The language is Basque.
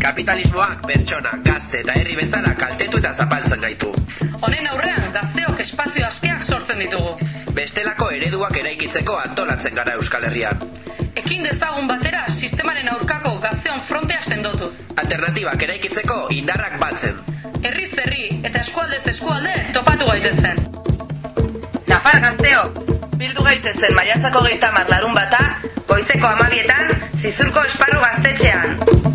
Kapitalismoak pertsona, gazte eta herri bezala kaltetu eta zapaltzen gaitu. Honen aurrean, gazteok espazio askeak sortzen ditugu. Bestelako ereduak eraikitzeko antolatzen gara Euskal Herrian. Ekin dezagun batera sistemaren aurkako gazteon frontea sendotuz. Alternatibak eraikitzeko indarrak batzen. Herri zerri eta eskualdez eskualde topatu gaitezen. Nafar gazteo, bildu gaitezen maiatzako geita marlarun bata, goizeko amabietan, zizurko esparru gaztetxean.